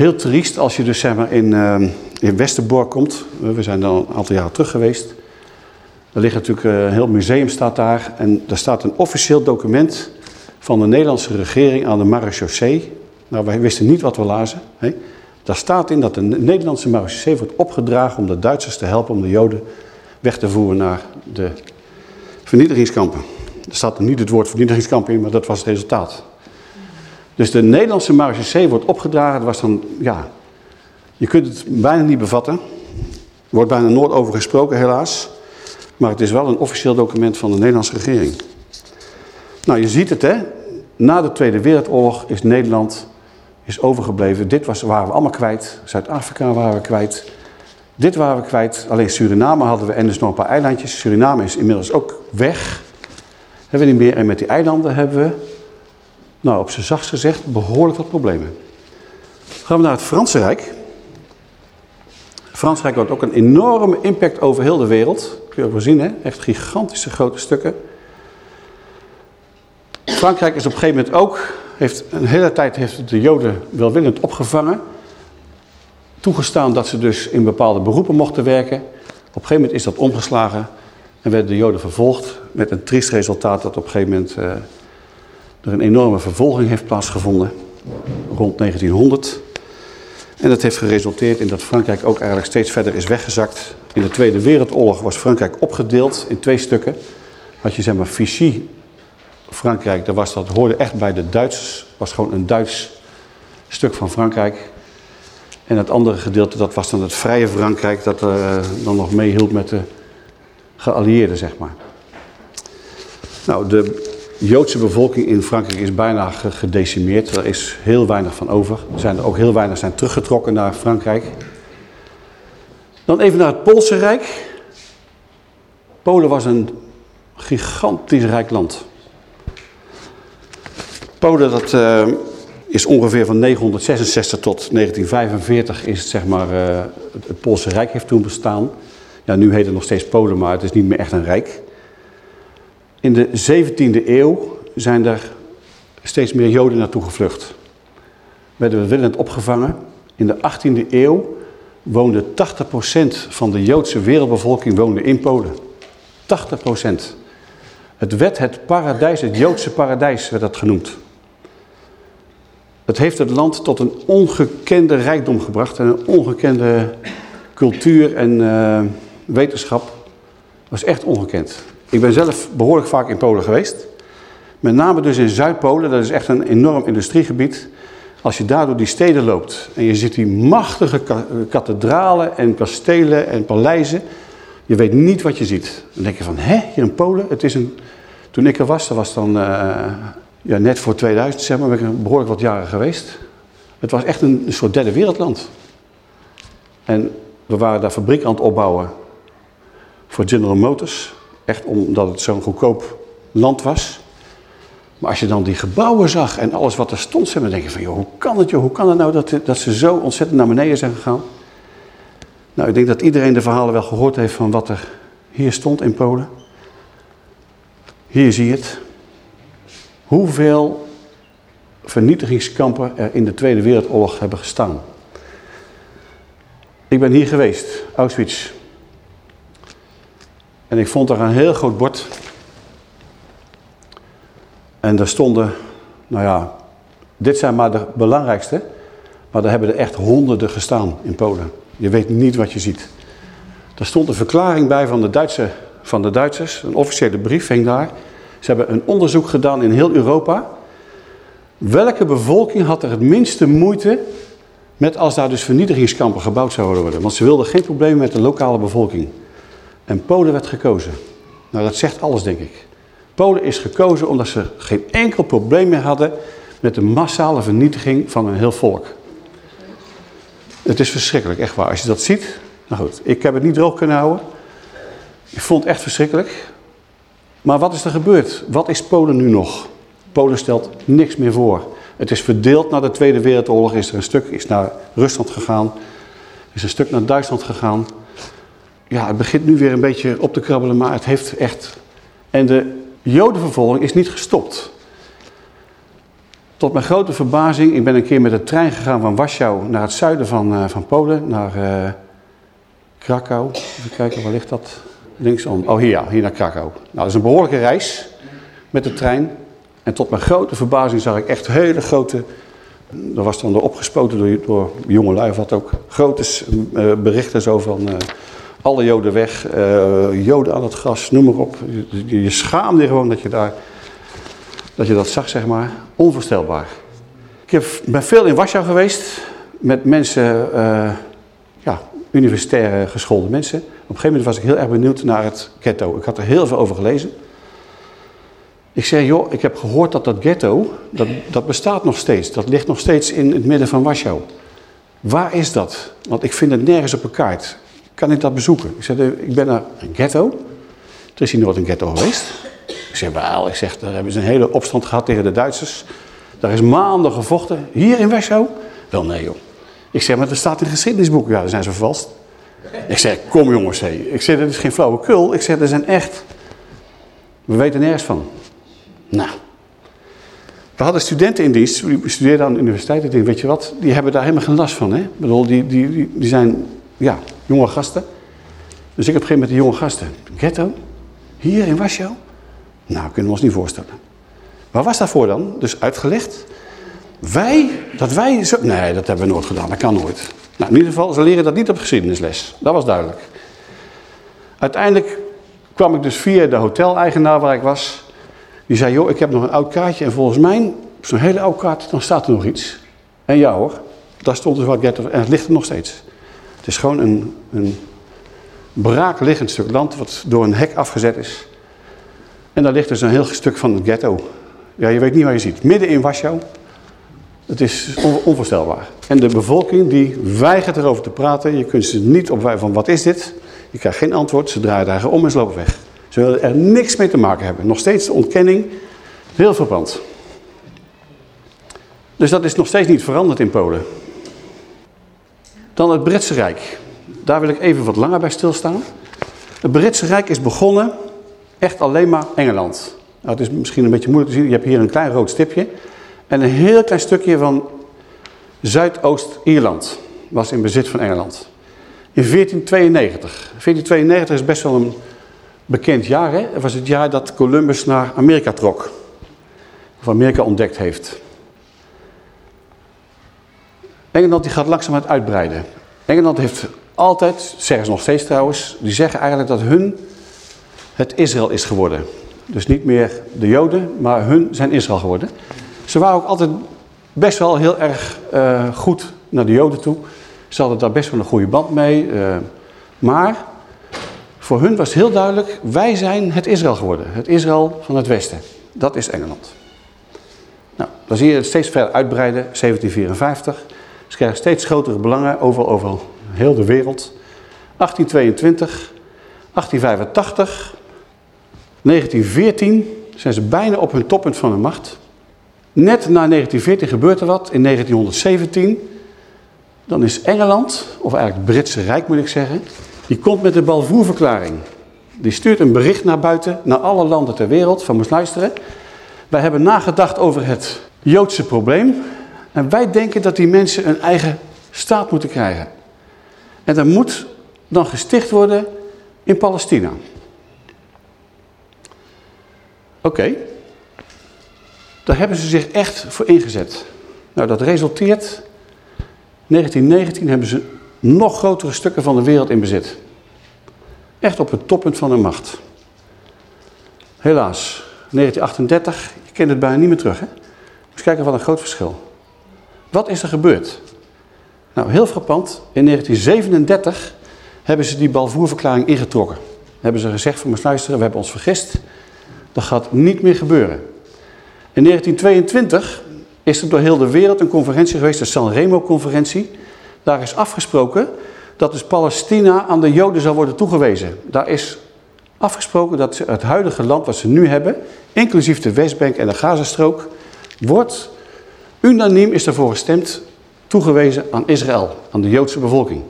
Heel triest als je dus zeg maar, in, uh, in Westerbork komt. We zijn dan een aantal jaren terug geweest. Er ligt natuurlijk eh, een heel museum staat daar. En daar staat een officieel document van de Nederlandse regering aan de marechaussee. Nou, wij wisten niet wat we lazen. Hè? Daar staat in dat de Nederlandse marechaussee wordt opgedragen om de Duitsers te helpen om de Joden weg te voeren naar de vernietigingskampen. Er staat niet het woord vernietigingskamp in, maar dat was het resultaat. Dus de Nederlandse marechaussee wordt opgedragen. Dat was dan, ja, je kunt het bijna niet bevatten. Er wordt bijna nooit over gesproken, helaas. Maar het is wel een officieel document van de Nederlandse regering. Nou, je ziet het hè. Na de Tweede Wereldoorlog is Nederland is overgebleven. Dit was, waren we allemaal kwijt. Zuid-Afrika waren we kwijt. Dit waren we kwijt. Alleen Suriname hadden we en dus nog een paar eilandjes. Suriname is inmiddels ook weg. Hebben we niet meer. En met die eilanden hebben we, nou op zijn zachtst gezegd, behoorlijk wat problemen. Gaan we naar het Franse Rijk. Frankrijk had ook een enorme impact over heel de wereld. Kun je ook wel zien, hè? echt gigantische grote stukken. Frankrijk is op een gegeven moment ook, heeft een hele tijd heeft de Joden welwillend opgevangen. Toegestaan dat ze dus in bepaalde beroepen mochten werken. Op een gegeven moment is dat omgeslagen en werden de Joden vervolgd. Met een triest resultaat dat op een gegeven moment uh, er een enorme vervolging heeft plaatsgevonden. Rond 1900. En dat heeft geresulteerd in dat Frankrijk ook eigenlijk steeds verder is weggezakt. In de Tweede Wereldoorlog was Frankrijk opgedeeld in twee stukken. Had je zeg maar Vichy Frankrijk, dat, was, dat hoorde echt bij de Duitsers. was gewoon een Duits stuk van Frankrijk. En het andere gedeelte, dat was dan het vrije Frankrijk, dat uh, dan nog meehield met de geallieerden, zeg maar. Nou, de Joodse bevolking in Frankrijk is bijna gedecimeerd. Er is heel weinig van over. Er zijn er ook heel weinig zijn teruggetrokken naar Frankrijk. Dan even naar het Poolse Rijk. Polen was een gigantisch rijk land. Polen dat, uh, is ongeveer van 966 tot 1945 is het, zeg maar, uh, het, Poolse Rijk heeft toen bestaan. Ja, nu heet het nog steeds Polen, maar het is niet meer echt een rijk. In de 17e eeuw zijn er steeds meer Joden naartoe gevlucht. Werden we willend opgevangen. In de 18e eeuw woonde 80% van de Joodse wereldbevolking woonde in Polen. 80%. Het werd het paradijs, het Joodse paradijs werd dat genoemd. Het heeft het land tot een ongekende rijkdom gebracht en een ongekende cultuur en uh, wetenschap. Dat was echt ongekend. Ik ben zelf behoorlijk vaak in Polen geweest. Met name dus in Zuid-Polen, dat is echt een enorm industriegebied. Als je daar door die steden loopt en je ziet die machtige kathedralen en kastelen en paleizen. Je weet niet wat je ziet. Dan denk je van, hè, hier in Polen? Het is een... Toen ik er was, dat was dan uh, ja, net voor 2000, zeg maar, ben ik behoorlijk wat jaren geweest. Het was echt een, een soort derde wereldland. En we waren daar fabriek aan het opbouwen voor General Motors. Echt omdat het zo'n goedkoop land was. Maar als je dan die gebouwen zag en alles wat er stond, dan denk je van, joh, hoe kan het, joh, hoe kan het nou dat, dat ze zo ontzettend naar beneden zijn gegaan? Nou, ik denk dat iedereen de verhalen wel gehoord heeft van wat er hier stond in Polen. Hier zie je het. Hoeveel vernietigingskampen er in de Tweede Wereldoorlog hebben gestaan. Ik ben hier geweest, Auschwitz. En ik vond daar een heel groot bord. En daar stonden, nou ja, dit zijn maar de belangrijkste. Maar daar hebben er echt honderden gestaan in Polen. Je weet niet wat je ziet. Daar stond een verklaring bij van de, Duitse, van de Duitsers. Een officiële brief hing daar. Ze hebben een onderzoek gedaan in heel Europa. Welke bevolking had er het minste moeite met als daar dus vernietigingskampen gebouwd zouden worden? Want ze wilden geen problemen met de lokale bevolking. En Polen werd gekozen. Nou, dat zegt alles, denk ik. Polen is gekozen omdat ze geen enkel probleem meer hadden met de massale vernietiging van een heel volk. Het is verschrikkelijk, echt waar. Als je dat ziet, nou goed, ik heb het niet droog kunnen houden. Ik vond het echt verschrikkelijk. Maar wat is er gebeurd? Wat is Polen nu nog? Polen stelt niks meer voor. Het is verdeeld na de Tweede Wereldoorlog. Is er een stuk is naar Rusland gegaan. Is een stuk naar Duitsland gegaan ja, het begint nu weer een beetje op te krabbelen, maar het heeft echt... En de jodenvervolging is niet gestopt. Tot mijn grote verbazing, ik ben een keer met de trein gegaan van Warschau naar het zuiden van, uh, van Polen, naar uh, Krakau. Even kijken, waar ligt dat? Linksom. Oh, hier, hier naar Krakau. Nou, dat is een behoorlijke reis met de trein. En tot mijn grote verbazing zag ik echt hele grote... Er was dan opgespoten door, door jonge lui, wat ook. Grote uh, berichten zo van alle joden weg, uh, joden aan het gras, noem maar op. Je, je schaamde gewoon dat je, daar, dat je dat zag, zeg maar. Onvoorstelbaar. Ik heb, ben veel in Warschau geweest met mensen, uh, ja, universitaire geschoolde mensen. Op een gegeven moment was ik heel erg benieuwd naar het ghetto. Ik had er heel veel over gelezen. Ik zei, joh, ik heb gehoord dat dat ghetto, dat, dat bestaat nog steeds. Dat ligt nog steeds in het midden van Warschau. Waar is dat? Want ik vind het nergens op een kaart kan ik dat bezoeken? Ik zei, ik ben naar een ghetto. Er is hier nooit een ghetto geweest. Ik zeg, wel, ik zeg, daar hebben ze een hele opstand gehad tegen de Duitsers. Daar is maanden gevochten. Hier in Warschau? Wel, nee joh. Ik zeg, maar er staat in geschiedenisboeken. Ja, daar zijn ze vervalst. Ik zeg, kom jongens, hé. Ik zeg, dat is geen flauwekul. Ik zeg, er zijn echt... We weten nergens van. Nou. We hadden studenten in dienst, die studeerden aan de universiteit. Ik denk, weet je wat, die hebben daar helemaal geen last van. Hè? Ik bedoel, die, die, die zijn ja, jonge gasten. Dus ik heb geen met de jonge gasten. Ghetto? Hier in Warschau? Nou, kunnen we ons niet voorstellen. Waar was dat voor dan? Dus uitgelegd. Wij, dat wij zo... Nee, dat hebben we nooit gedaan. Dat kan nooit. Nou, in ieder geval, ze leren dat niet op geschiedenisles. Dat was duidelijk. Uiteindelijk kwam ik dus via de hoteleigenaar waar ik was. Die zei, joh, ik heb nog een oud kaartje. En volgens mij, zo'n hele oud kaart, dan staat er nog iets. En ja hoor, daar stond dus wat ghetto. En het ligt er nog steeds. Het is gewoon een, een braakliggend stuk land wat door een hek afgezet is. En daar ligt dus een heel stuk van het ghetto. Ja, je weet niet waar je ziet. Midden in Warschau. Het is onvoorstelbaar. En de bevolking die weigert erover te praten. Je kunt ze niet opwijzen van wat is dit? Je krijgt geen antwoord. Ze draaien daar om en ze lopen weg. Ze willen er niks mee te maken hebben. Nog steeds de ontkenning. Heel verbrand. Dus dat is nog steeds niet veranderd in Polen. Dan het Britse Rijk. Daar wil ik even wat langer bij stilstaan. Het Britse Rijk is begonnen echt alleen maar Engeland. Nou, het is misschien een beetje moeilijk te zien. Je hebt hier een klein rood stipje. En een heel klein stukje van Zuidoost-Ierland was in bezit van Engeland. In 1492. 1492 is best wel een bekend jaar. Hè? Het was het jaar dat Columbus naar Amerika trok. Of Amerika ontdekt heeft. Engeland die gaat langzaam het uitbreiden. Engeland heeft altijd, zeggen ze nog steeds trouwens, die zeggen eigenlijk dat hun het Israël is geworden. Dus niet meer de Joden, maar hun zijn Israël geworden. Ze waren ook altijd best wel heel erg uh, goed naar de Joden toe. Ze hadden daar best wel een goede band mee. Uh, maar voor hun was het heel duidelijk, wij zijn het Israël geworden. Het Israël van het Westen. Dat is Engeland. Nou, dan zie je het steeds verder uitbreiden, 1754. Ze krijgen steeds grotere belangen overal, overal heel de wereld. 1822, 1885, 1914 zijn ze bijna op hun toppunt van hun macht. Net na 1914 gebeurt er wat. In 1917, dan is Engeland, of eigenlijk het Britse Rijk moet ik zeggen, die komt met de Balvoerverklaring. Die stuurt een bericht naar buiten, naar alle landen ter wereld, van moest luisteren. Wij hebben nagedacht over het Joodse probleem. En wij denken dat die mensen een eigen staat moeten krijgen. En dat moet dan gesticht worden in Palestina. Oké. Daar hebben ze zich echt voor ingezet. Nou, dat resulteert... 1919 hebben ze nog grotere stukken van de wereld in bezit. Echt op het toppunt van hun macht. Helaas, 1938, je kent het bijna niet meer terug. Hè? Eens kijken wat een groot verschil. Wat is er gebeurd? Nou, heel frappant. In 1937 hebben ze die Balvoerverklaring ingetrokken. Hebben ze gezegd van, luisteren, we hebben ons vergist. Dat gaat niet meer gebeuren. In 1922 is er door heel de wereld een conferentie geweest, de Sanremo-conferentie. Daar is afgesproken dat dus Palestina aan de Joden zal worden toegewezen. Daar is afgesproken dat het huidige land wat ze nu hebben, inclusief de Westbank en de Gazastrook, wordt unaniem is ervoor gestemd toegewezen aan Israël, aan de Joodse bevolking.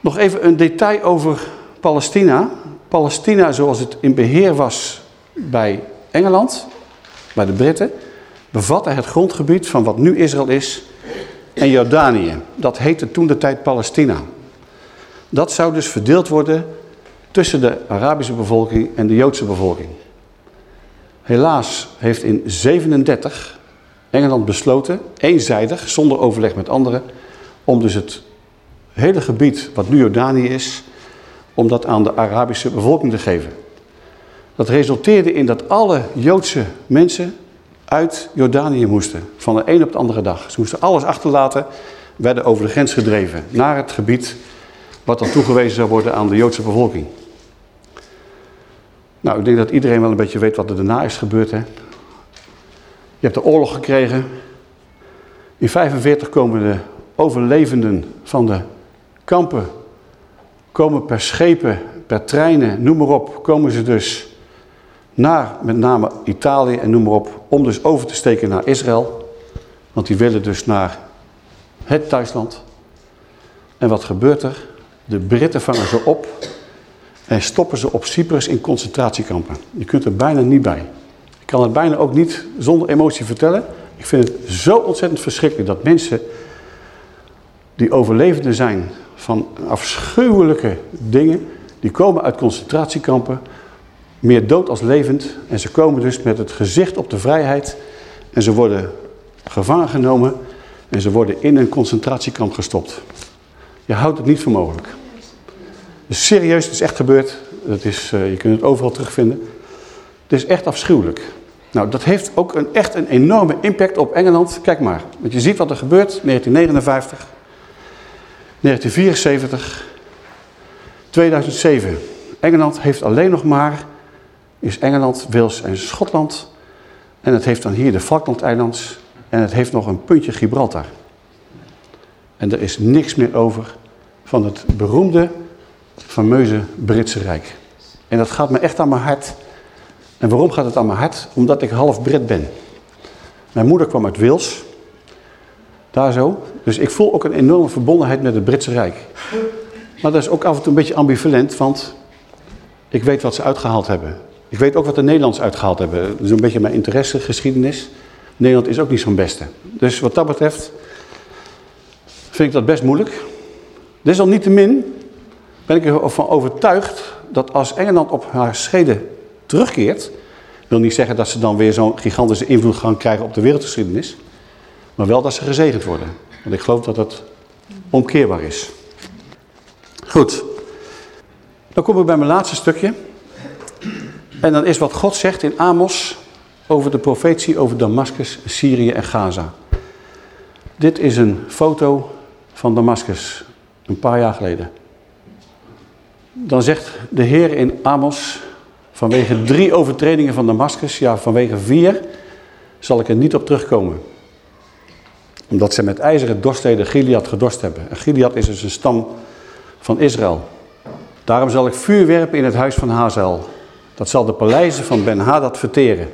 Nog even een detail over Palestina. Palestina zoals het in beheer was bij Engeland, bij de Britten, bevatte het grondgebied van wat nu Israël is en Jordanië. Dat heette toen de tijd Palestina. Dat zou dus verdeeld worden tussen de Arabische bevolking en de Joodse bevolking. Helaas heeft in 37 Engeland besloten, eenzijdig, zonder overleg met anderen, om dus het hele gebied wat nu Jordanië is, om dat aan de Arabische bevolking te geven. Dat resulteerde in dat alle Joodse mensen uit Jordanië moesten. Van de een op de andere dag. Ze moesten alles achterlaten, werden over de grens gedreven. Naar het gebied wat dan toegewezen zou worden aan de Joodse bevolking. Nou, ik denk dat iedereen wel een beetje weet wat er daarna is gebeurd. Hè? Je hebt de oorlog gekregen. In 1945 komen de overlevenden van de kampen, komen per schepen, per treinen, noem maar op, komen ze dus naar met name Italië en noem maar op, om dus over te steken naar Israël. Want die willen dus naar het thuisland. En wat gebeurt er? De Britten vangen ze op en stoppen ze op Cyprus in concentratiekampen. Je kunt er bijna niet bij. Ik kan het bijna ook niet zonder emotie vertellen. Ik vind het zo ontzettend verschrikkelijk dat mensen die overlevenden zijn van afschuwelijke dingen, die komen uit concentratiekampen, meer dood als levend. En ze komen dus met het gezicht op de vrijheid en ze worden gevangen genomen en ze worden in een concentratiekamp gestopt. Je houdt het niet voor mogelijk. Dus serieus, het is echt gebeurd. Het is, uh, je kunt het overal terugvinden. Het is echt afschuwelijk. Nou, dat heeft ook een, echt een enorme impact op Engeland. Kijk maar, want je ziet wat er gebeurt. 1959, 1974, 2007. Engeland heeft alleen nog maar, is Engeland, Wales en Schotland. En het heeft dan hier de Falklandeilands. En het heeft nog een puntje Gibraltar. En er is niks meer over van het beroemde, fameuze Britse Rijk. En dat gaat me echt aan mijn hart. En waarom gaat het aan mijn hart? Omdat ik half Brit ben. Mijn moeder kwam uit Wales. Daar zo. Dus ik voel ook een enorme verbondenheid met het Britse Rijk. Maar dat is ook af en toe een beetje ambivalent, want ik weet wat ze uitgehaald hebben. Ik weet ook wat de Nederlands uitgehaald hebben. Is een beetje mijn interesse, geschiedenis. Nederland is ook niet zo'n beste. Dus wat dat betreft vind ik dat best moeilijk. Desalniettemin ben ik ervan overtuigd dat als Engeland op haar scheden terugkeert... wil niet zeggen dat ze dan weer zo'n gigantische invloed gaan krijgen op de wereldgeschiedenis... maar wel dat ze gezegend worden. Want ik geloof dat dat omkeerbaar is. Goed. Dan kom ik bij mijn laatste stukje. En dan is wat God zegt in Amos over de profetie over Damascus, Syrië en Gaza. Dit is een foto van Damascus, een paar jaar geleden. Dan zegt de Heer in Amos, vanwege drie overtredingen van Damascus, ja vanwege vier, zal ik er niet op terugkomen. Omdat ze met ijzeren dorstheden Gilead gedorst hebben. En Gilead is dus een stam van Israël. Daarom zal ik vuur werpen in het huis van Hazel. Dat zal de paleizen van Ben-Hadad verteren.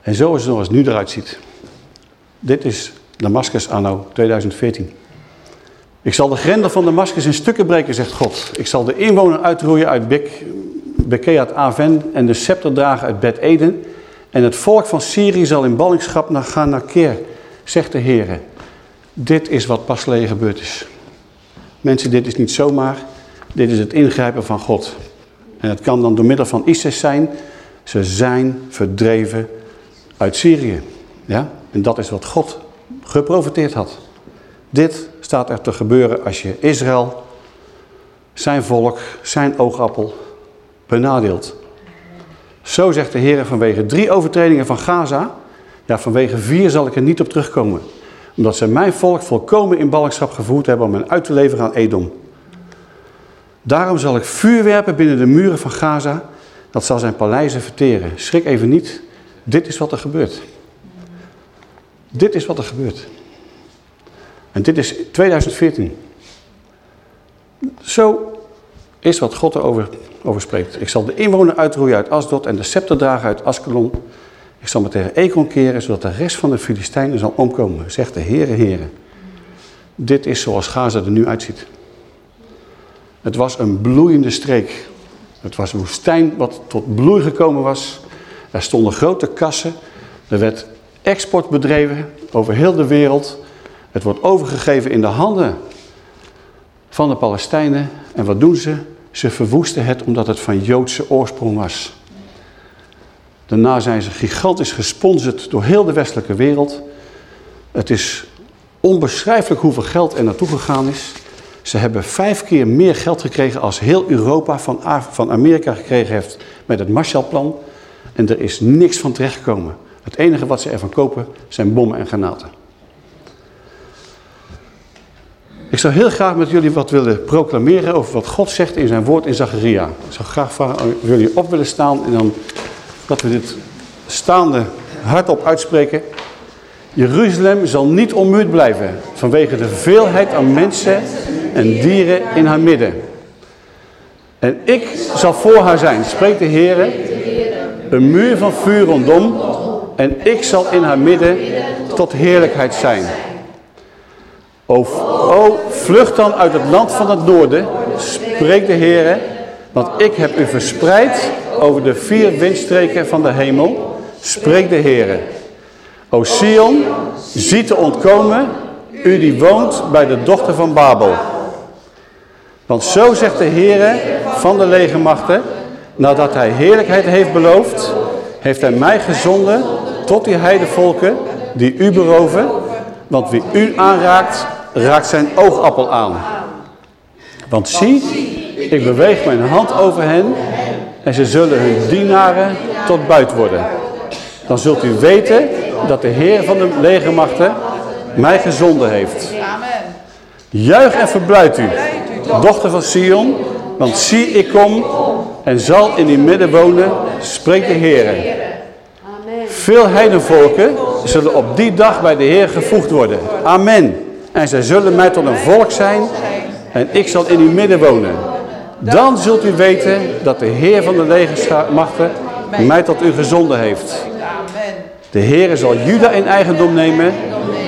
En zo is het zoals het nu eruit ziet. Dit is Damascus anno 2014. Ik zal de grendel van Damascus in stukken breken, zegt God. Ik zal de inwoner uitroeien uit Bek, Bekeat Aven en de scepter dragen uit Bet Eden. En het volk van Syrië zal in ballingschap naar gaan naar Keer, zegt de Heer. Dit is wat pas gebeurd is. Mensen, dit is niet zomaar. Dit is het ingrijpen van God. En het kan dan door middel van ISIS zijn. Ze zijn verdreven uit Syrië. Ja? En dat is wat God geprofiteerd had. Dit staat er te gebeuren als je Israël, zijn volk, zijn oogappel benadeelt. Zo zegt de Heer vanwege drie overtredingen van Gaza. Ja, vanwege vier zal ik er niet op terugkomen. Omdat ze mijn volk volkomen in ballingschap gevoerd hebben om hen uit te leveren aan Edom. Daarom zal ik vuur werpen binnen de muren van Gaza. Dat zal zijn paleizen verteren. Schrik even niet. Dit is wat er gebeurt. Dit is wat er gebeurt. En dit is 2014. Zo is wat God erover Ik zal de inwoner uitroeien uit Asdod en de scepter dragen uit Askelon. Ik zal me tegen Ekron keren, zodat de rest van de Filistijnen zal omkomen, zegt de Heere Heere. Dit is zoals Gaza er nu uitziet. Het was een bloeiende streek. Het was een woestijn wat tot bloei gekomen was. Er stonden grote kassen. Er werd export bedreven over heel de wereld. Het wordt overgegeven in de handen van de Palestijnen. En wat doen ze? Ze verwoesten het omdat het van Joodse oorsprong was. Daarna zijn ze gigantisch gesponsord door heel de westelijke wereld. Het is onbeschrijfelijk hoeveel geld er naartoe gegaan is. Ze hebben vijf keer meer geld gekregen als heel Europa van, Amerika gekregen heeft met het Marshallplan. En er is niks van terechtgekomen. Het enige wat ze ervan kopen zijn bommen en granaten. Ik zou heel graag met jullie wat willen proclameren over wat God zegt in zijn woord in Zacharia. Ik zou graag vragen jullie op willen staan en dan dat we dit staande hardop uitspreken. Jeruzalem zal niet onmuurd blijven vanwege de veelheid aan mensen en dieren in haar midden. En ik zal voor haar zijn, spreekt de Heer, een muur van vuur rondom en ik zal in haar midden tot heerlijkheid zijn. O, o, vlucht dan uit het land van het noorden, spreekt de Heer, want ik heb u verspreid over de vier windstreken van de hemel, spreekt de Heer. O Sion, ziet te ontkomen, u die woont bij de dochter van Babel. Want zo zegt de Heer van de legermachten, nadat hij heerlijkheid heeft beloofd, heeft hij mij gezonden tot die heidevolken die u beroven, want wie u aanraakt, raakt zijn oogappel aan. Want zie, ik beweeg mijn hand over hen en ze zullen hun dienaren tot buit worden. Dan zult u weten dat de Heer van de legermachten mij gezonden heeft. Juich en verblijft u, dochter van Sion, Want zie, ik kom en zal in uw midden wonen, spreekt de Heer. Veel heidenvolken zullen op die dag bij de Heer gevoegd worden. Amen. En zij zullen mij tot een volk zijn en ik zal in uw midden wonen. Dan zult u weten dat de Heer van de legermachten mij tot u gezonden heeft. De Heer zal Juda in eigendom nemen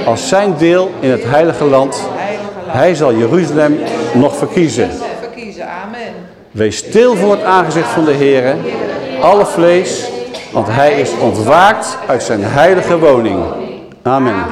als zijn deel in het heilige land. Hij zal Jeruzalem nog verkiezen. Wees stil voor het aangezicht van de Heer, alle vlees, want hij is ontwaakt uit zijn heilige woning. Amen.